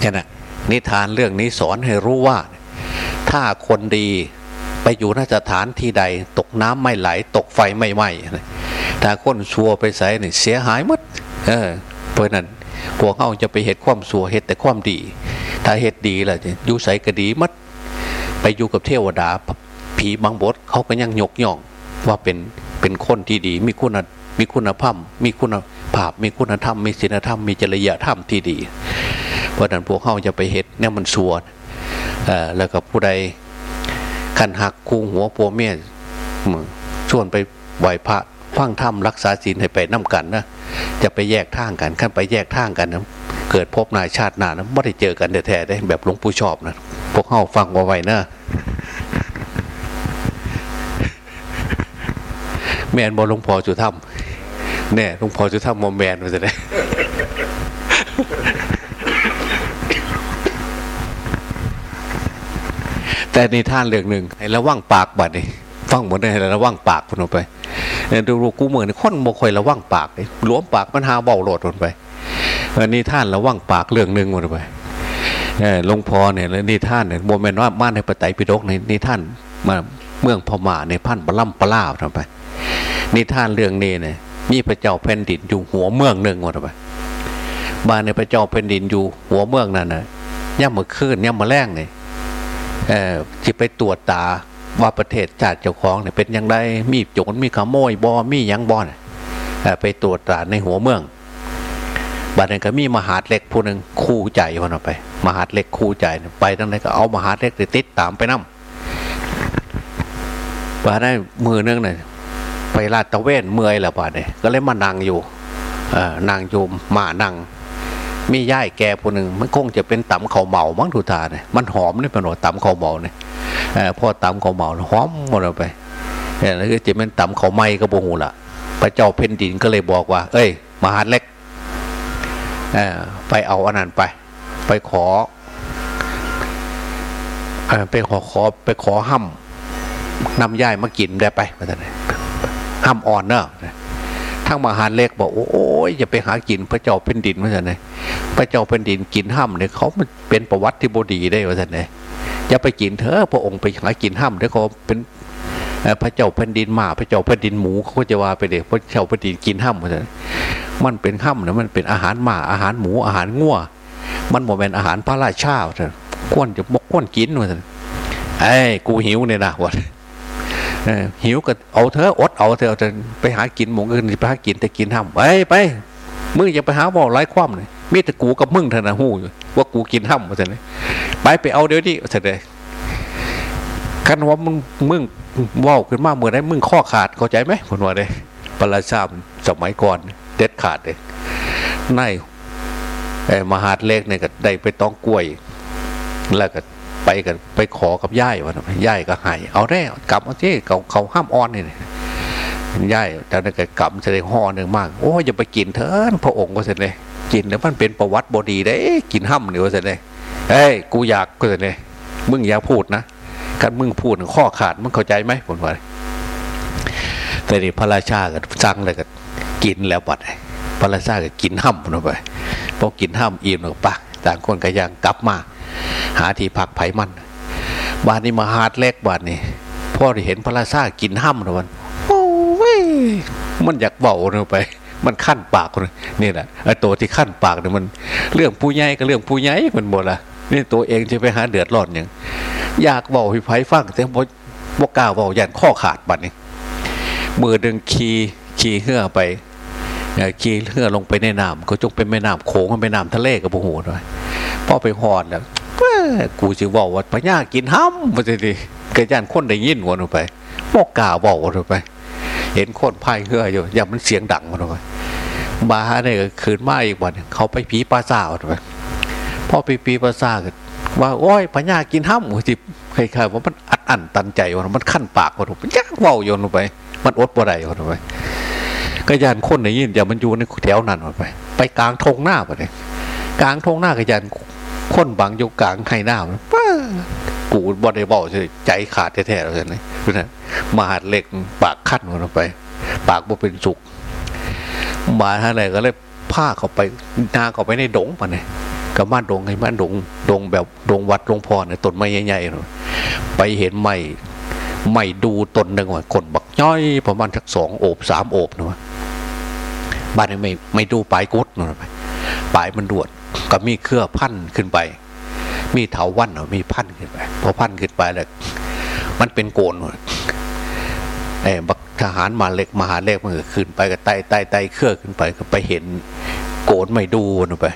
แค่นั้นนิทานเรื่องนี้สอนให้รู้ว่า ถ้าคนดีไปอยู่นสถานที่ใด ตกน้ำไม่ไหล ตกไฟไม่ไหม้ถ้าคนชัวไปใส่เนี่ยเสียหายมดเออเพราะนั้นพวกเขาจะไปเห็ดความสัวเห็ดแต่ความดี ถ้าเห็ดดีล่ะอยู่ใส่ก็ดีมัดไปอยู่กับเทวดาผีบางบทเขาก็ยังยกย่องว่าเป็นเป็นคนที่ดีมีคุณ มีคุณภาพ มีคุณภาพ มีคุณธรรม มีศีลธรรม มีจริยธรรมที่ดี เพราะนั้นพวกเขาจะไปเห็ดเนี่ยมันสวเอ่อแล้วก็ผู้ใดขันหักคูหัวปัวเมียชวนไปไหวพระฟังธรรมรักษาศีลให้ไปน้ากันนะจะไปแยกทางกันขั้นไปแยกทางกันนะเกิดพบนายชาติหน้านะไม่ได้เจอกันแท้ๆได้แบบหลวงปู่ชอบนะพวกเฮาฟังเอาไว้นะแม่นบอหลวงพ่อจุธรรม เนี่ยหลวงพ่อจุธรรมมแมนมาจะได้แต่ในท่านเรื่องหนึ่งให้ระวังปากบัดนี่ฟังหมดเลยให้ระวังปากคนออกไปเนี่ยดูกูเหมือนคนบ่คอยระวังปากเลยหลวมปากมันหาเบาโหลดลงไปอันนี้ท่านระวังปากเรื่องหนึ่งหมดไปหลวงพ่อเนี่ยแล้วนี่ท่านเนี่ยโมเมนว่าม่านในปไตยปิฎกในนี่ท่านมาเมืองพม่าในพันปล่ำปล่าวทำไปนี่ท่านเรื่องนี้เนี่ย มีพระเจ้าแผ่นดินอยู่หัวเมืองหนึ่งหมดไปบ้านในพระเจ้าแผ่นดินอยู่หัวเมืองนั่นนะย่ำมือคืนย่ำมือแรงเนี่ยเออที่ไปตรวจตาว่าประเทศชาติเจ้าของเนี่ยเป็นยังไงมีโจรมีขโมยบอมียังบอนยเอ่ไปตรวจตาในหัวเมืองบัดนั้นก็มีมหาดเล็กผู้หนึ่งคู่ใจวันออกไป มหาดเล็กคู่ใจไปทั้งนั้นก็เอามหาดเล็กไปติดตามไปนำบัดนั้นมือนึงเนี่ย ไปลาดตะเวนเมื่อยแล้วบัดเนี่ยก็เลยมานั่งอยู่อ่อนั่งอยู่มานั่งมีย่ายแกผู้หนึ่งมันคงจะเป็นตำเขาเหมามั้งทุกทาเนี่ยมันหอมนี่เป็นหนตำเขาเหมาเนี่ยเอ่อพอตำเขาเหมาหอมหมดไปเออแล้วก็จะเป็นตำเขาไม้ก็บ่หูละพระเจ้าเพ่นดินก็เลยบอกว่า เอ้ย มหาเล็กเอ่อไปเอาอันนั้นไป ไปขออ่อไปขอขอไปขอห้ำนำย่ายมากินได้ไปว่าแต่ไหน ห้ำอ่อนเนอะทั้งมหาเล็กบอกโอ้ยอย่าไปหากินพระเจ้าแผ่นดินว่าสันเลยพระเจ้าแผ่นดินกินห้ำเนี่ยเขามันเป็นประวัติที่บดีได้ว่าสันเลยอย่าไปกินเถอะพระองค์ไปหากินห้ำเดี๋ยวเขาเป็นพระเจ้าแผ่นดินหมาพระเจ้าแผ่นดินหมูเขาก็จะว่าไปเด็กพระเจ้าแผ่นดินกินห้ำว่าสันมันเป็นห้ำนะมันเป็นอาหารหมาอาหารหมูอาหารงัวมันโมเป็นอาหารพระราชาว่าสันควรจะบกควรกินว่าสันไอ้กูหิวเนี่ยนะวะ หิวก็เอาเถออดเอาเถอเอาเถอะไปหากินหมูอื่นไปหากินแต่กินห้ามไปไปมึงอย่าไปหาบอกไร้ความเลยมีแต่กูกับมึงเท่านั้นหู้อยู่ว่ากูกินห้ามมาเถอะเลยไปไปเอาเดี๋ยวนี้เถอะเลยคันว่ามึงมึงว่าวขึ้นมาเมื่อไรมึงข้อขาดเข้าใจไหมคนว่าเลยปราชาสมัยก่อนเด็ดขาดเลยนายมหาดเล็กเนี่ยก็ได้ไปต้องกล้วยแล้วก็ ไปกันไปขอกับย่ายว่าย่ายก็ให้เอาแน่กลับมาที่เขาเขาห้ามอ้อนนี่ย่ายแต่นั่นก็กลับจะได้ห่อหนึ่งมาก โอ้ยอย่าไปกินเถอะพระองค์ก็เสร็จเลยกินแล้วมันเป็นประวัติบดีได้กินห้ำเนี่ยวเสร็จเลยเฮ้ยกูอยากก็เสร็จเลยมึงอย่าพูดนะการมึงพูดข้อขาดมึงเข้าใจไหมผมว่าแต่นี่พระราชาก็สั่งเลยก็กินแล้วบัดพระราชาก็กินห้ำลงไปพอกินห้ำอิ่มล้วก็ปต่างคนก็ยังกลับมา หาที่พักไผ่มันบ้านนี้มาหาดเล็กบ้านนี้พ่อได้เห็นพระราชากินห้ำนะมันโอ้ยมันอยากเบาลงไป มันขั้นปากเลยนี่แหละไอ้ตัวที่ขั้นปากเนี่ยมัน เรื่องผู้ใหญ่ก็เรื่องผู้ใหญ่มันหมดละนี่ตัวเองจะไปหาเดือดร้อนอย่างอยากเบาให้ไผ่ฟังแต่บ่บกล้าเบายันข้อขาดบัดนี้มือดึงขี่ขี่เหือไปขี่เหือลงไปในน้ำก็จงเป็นแม่น้ำโขงมันเป็นน้ำทะเลกับโอ้โหด้วยพ่อไปหอดแล้ว กูสิเว่าว่าพญากินห้ำมาสิดิกระยานคนได้ยินวนไปบอกกล่าวบอกวนไป เห็นคนพายเรืออยู่อย่ามันเสียงดังวนไปบาเนี่ยคืนมาอีกวันเขาไปผีปลาซ่าวนไปพ่อไปผีปลาซ่าก็ว่าโอ้ยพญากินห้ำสิใครๆว่ามันอัดอั้นตันใจว่ามันขั้นปากวนไปยักเว่าโยนลงไป มันอดบ่ได้วนไปกระยานคนได้ยินอย่ามันอยู่ในแถวนั้นวนไป ไปกลางทงหน้าไปเลยกลางทงหน้ากระยาน คนบางอยู่กลางไห้หน้ามันป้ากูบอได้บอกใจขาดแท้ๆแล้วเนี่ยนะมาหัดเหล็กปากขั้นมันไป ปากบ่เป็นสุกมาท่าไหนก็เลยผ้าเขาไปนาเขาไปในดงปะเนี่ยกับบ้าดงไงบ้าดงดงแบบดงวัดหลงพ่อเนี่ยต้นไม้ใหญ่ๆเนาะไปเห็นไม้ไม้ดูต้นหนึ่งว่าคนบักย่อยประมาณสักสองโอบสามโอบเนาะบ้านนี้ไม่ไม่ดูปลายกุดเนาะไปปลายมันดวด ก็มีเครือพันขึ้นไป มีเถาวันมีพันขึ้นไปพอพันขึ้นไปแล้วมันเป็นโกนไอ้บักทหารมาเล็กมหาเล็กมันก็ขึ้นไปก็ไต่ไต่ไต่เครือขึ้นไปก็ไปเห็น โกนไม่ดูลงไป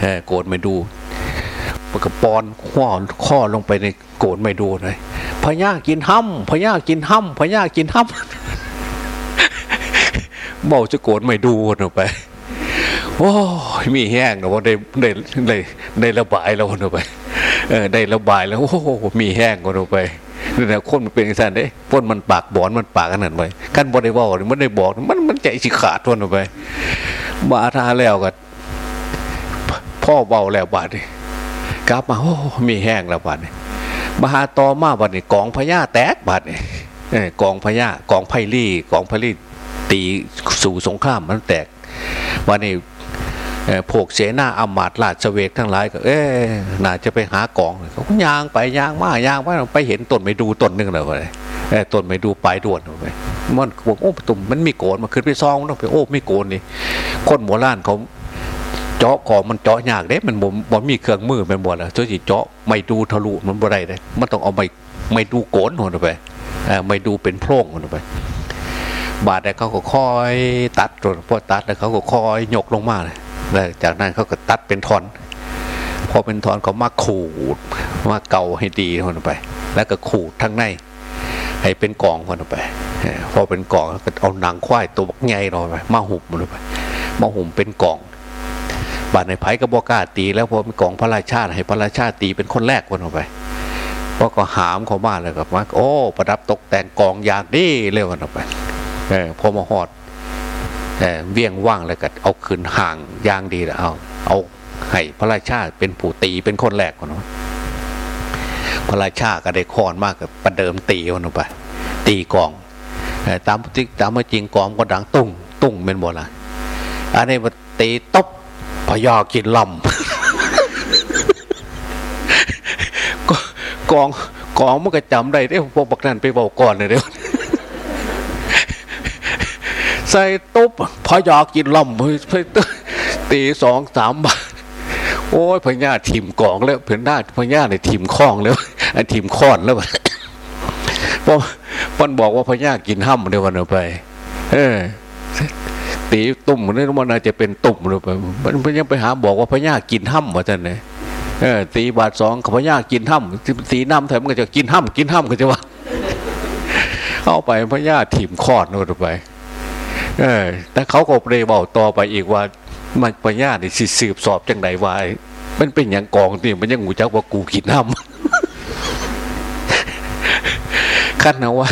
เออโกนไม่ดูมันก็ปอนข้อข้อลงไปในโกนไม่ดูเลยพญากินห้ำพญากินห้ำพญากินห้ำบอกจะโกนไม่ดูลงไป โอ้ยมีแห้งนะว่าได้ได้ได้ได้ระบายแล้วคนไปเออได้ระบายแล้วโอ้โหมีแห้งคนออกไปนี่นะคนมันเป็นสันเด้พ่นมันปากบอนมันปากขนาดไปกันบ่ได้บอกมันได้บอกมันมันใจสิขาดทวนออกไปมาทาแล้วก็พ่อเบาแล้วบาดนี่กลับมาโอ้มีแห้งแล้วบาดนี่มาหาตอมาบาดนี่กองพญาแตกบาดนี่กองพญากองไพลี่กองไพลี่ตีสู่สงครามมันแตกวันนี้เอ่อ พวกเสนาอามาตย์ราชเวกทั้งหลายก็ เอ๊ะน่าจะไปหากองเขาย่างไปย่างมายางไปไปเห็นต้นไม้ดูต้นหนึงเลยเออต้นไม่ดูปลายด่วนไปมันบอกโอ้ตุ่มมันมีโกนมันขึ้นไปซองเนาะไปโอ้ไม่โกนนี่คนโบราณเขาเจาะของมันเจาะยากเด้มันบ่บ่มีเครื่องมือเป็นบ่ละเจ้าสิเจาะไม่ดูทะลุมันบ่ได้เด้มันต้องเอาไม่ไม่ดูโกนหัวไปไม่ดูเป็นโพรงหัวไปบาดแต่เขาก็คอยตัดตัวพอตัดแล้วเขาก็คอยยกลงมาเลย แล้วจากนั้นเขาก็ตัดเป็นทอน พอเป็นทอนเขามาขูดมาเกาให้ดีหัวไป แล้วก็ขูดทั้งในให้เป็นกองคนไปพอเป็นกองก็เอาหนังควายตัวใหญ่ลงไปมาหุบมันไปมาหุมเป็นกองบาดในไผ่ก็บอกล้าตีแล้วพอเป็นกองพระราชาให้พระราชาตีเป็นคนแรกคนออกไปพอก็หามเขามาเลยกับว่าโอ้ ประดับตกแต่งกองอย่างนี้เร็วกันออกไปเออพอมาหอด เออเวียงว่างแล้วก็เอาขึ้นห่างยางดีแล้วเอาเอาให้พระราชาเป็นผู้ตีเป็นคนแรกคนออกไปพระราชาก็ได้คอนมากกับประเดิมตีมันออกไป ตีกองเอ่ตามที่ตามมาจริงกองก็ดังตุ้งตุ้งเป็นหมดละอันนี้มาตีตบพยากินลำกองกองมันก็จำได้เด้พวกบักนั่นไปบอกก่อนเลยเด้อ ใส่ตุ๊บพยากินลำเฮ้ยเฮ้ยตีสองสามบาทโอ้ยพญาทีมกองแล้วเพื่อนหน้าพญาในทีมคล้องแล้วไอ้ทีมค้อนแล้วเพราะมันบอกว่าพญากินห้ำเดี๋ยววันเอาไป เออตีตุ่มนี่มันน่าจะเป็นตุ่มเลยไปมันมันยังไปหาบอกว่าพญากินห้ำว่าท่านเนี่ยเออตีบาทสองพญากินห้ำตีน้ำแถมก็จะกินห้ำกินห้ำก็จะว่าเอาไปพญาทีมคอนนู่นไป เออ แต่เขาก็เปรย์บอกต่อไปอีกว่า มันปัญญาเนี่ยสิสืบสอบจังไดวายมันเป็นอย่างกองนี่มันยังหูจักว่ากูกินน้ำขั้นนะว่า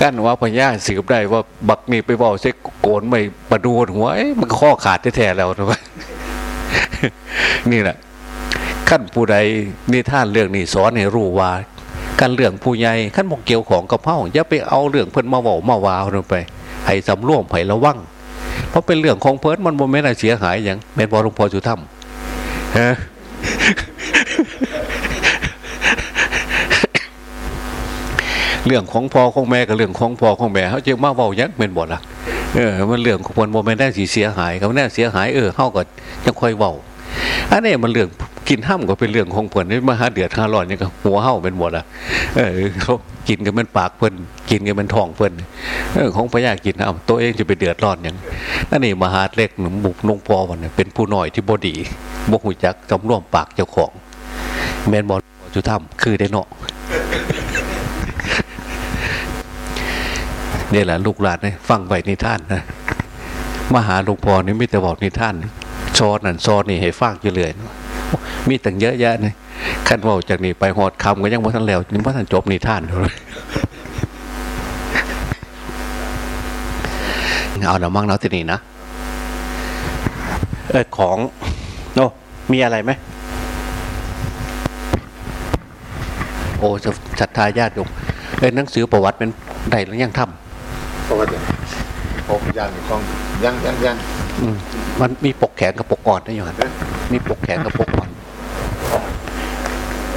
ขั้นว่าปัญญาสืบได้ว่าบักนี่ไปบอกใช้โกนไม่ประดูหัวมันข้อขาดแท้ๆแล้วนะวะนี่แหละขั้นผู้ใดนิทานเรื่องนี้สอนให้รู้ว่าการเรื่องผู้ใหญ่ขั้นบอกเกี่ยวของกับเฮาอย่าไปเอาเรื่องเพิ่นมาเว้ามาวาวลงไป ให้สำรวมให้ระวังเพราะเป็นเรื่องของเพิ่นมันบ่แม่นอะไรเสียหายอย่างแม่นบ่หลวงพ่อสุธรรมฮะเรื่องของพ่อของแม่กับเรื่องของพ่อของแม่เขาจึงมาเว้ายังแม่นบ่ละเออมันเรื่องของเพิ่นบ่แม่นได้สิเสียหายกับแน่เสียหายเออเฮาก็ยังค่อยเว้าอันนี้มันเรื่อง กินห้ำก็เป็นเรื่องของเพิ่นนี่มาหาเดือดหาร้อนนี่ก็หัวเฮาเป็นบ่ล่ะเออเขากินกันมันปากเพิ่อนกินกันมันท้องเพิ่นเออของพญากินห้ำตัวเองจะไปเดือดร้อนหยังอันนี้มหาเล็กหนุ่มบุกนงพอวันเนี่ยเป็นผู้น้อยที่บดีบกหูจักจำร่วมปากเจ้าของแมนบอลจุธรรมคือได้เนาะเนี่ยแหละลูกหลานเนี่ยฟังไว้นิทานนะมหาหลวงพ่อนี่ไม่แต่บอกนิทานซอนั่นซอนี่ให้ฟังอยู่เลย มีตั้งเยอะแยะเลยขั้นเว่าจากนี้ไปหอดคำก็ยังว่าทันแล้วยังว่าทันจบนิทานเลยเอาหน่ะมั่งเนาะที่นี่นะเออของโอ้มีอะไรไหมโอ้จะศรัทธาญาติโยมเออหนังสือประวัติเป็นได้แล้วยังทเพราะว่าโอ้ยังของยังยังยังำอืมมันมีปกแขนกับปกก่อนนะโยม มีปกแขนกับปกก่อน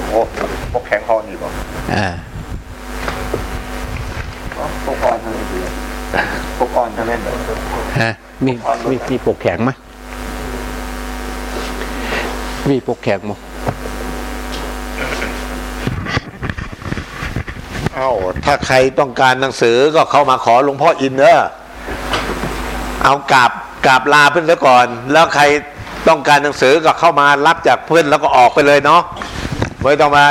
โอ้พวกแข็งคอนี่บ่อ่าพวกอ่อนทั้งนั้นเลยพวกอ่อนทั้งนั้นเลยฮะมีมีมีปกแข็งไหมมีปกแข็งมั้ยเอ้าถ้าใครต้องการหนังสือก็เข้ามาขอหลวงพ่ออินเนอะเอากราบกราบลาเพื่อนซะก่อน แล้วใคร ต้องการหนังสือก็เข้ามารับจากเพื่อนแล้วก็ออกไปเลยเนาะไม่ต้องมา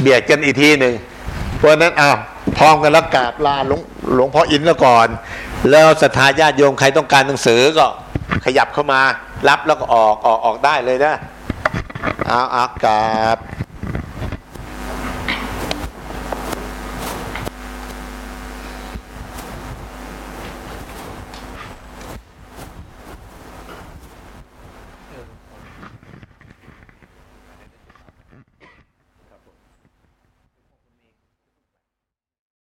เบียดกันอีกทีหนึ่งเพราะนั้นอ้าวพร้อมกันแล้วกราบลาหลวงหลวงพ่ออินแล้วก่อน แล้วศรัทธาญาติโยมใครต้องการหนังสือก็ขยับเข้ามา รับแล้วก็ออกออกออกได้เลยนะเอาเอากราบ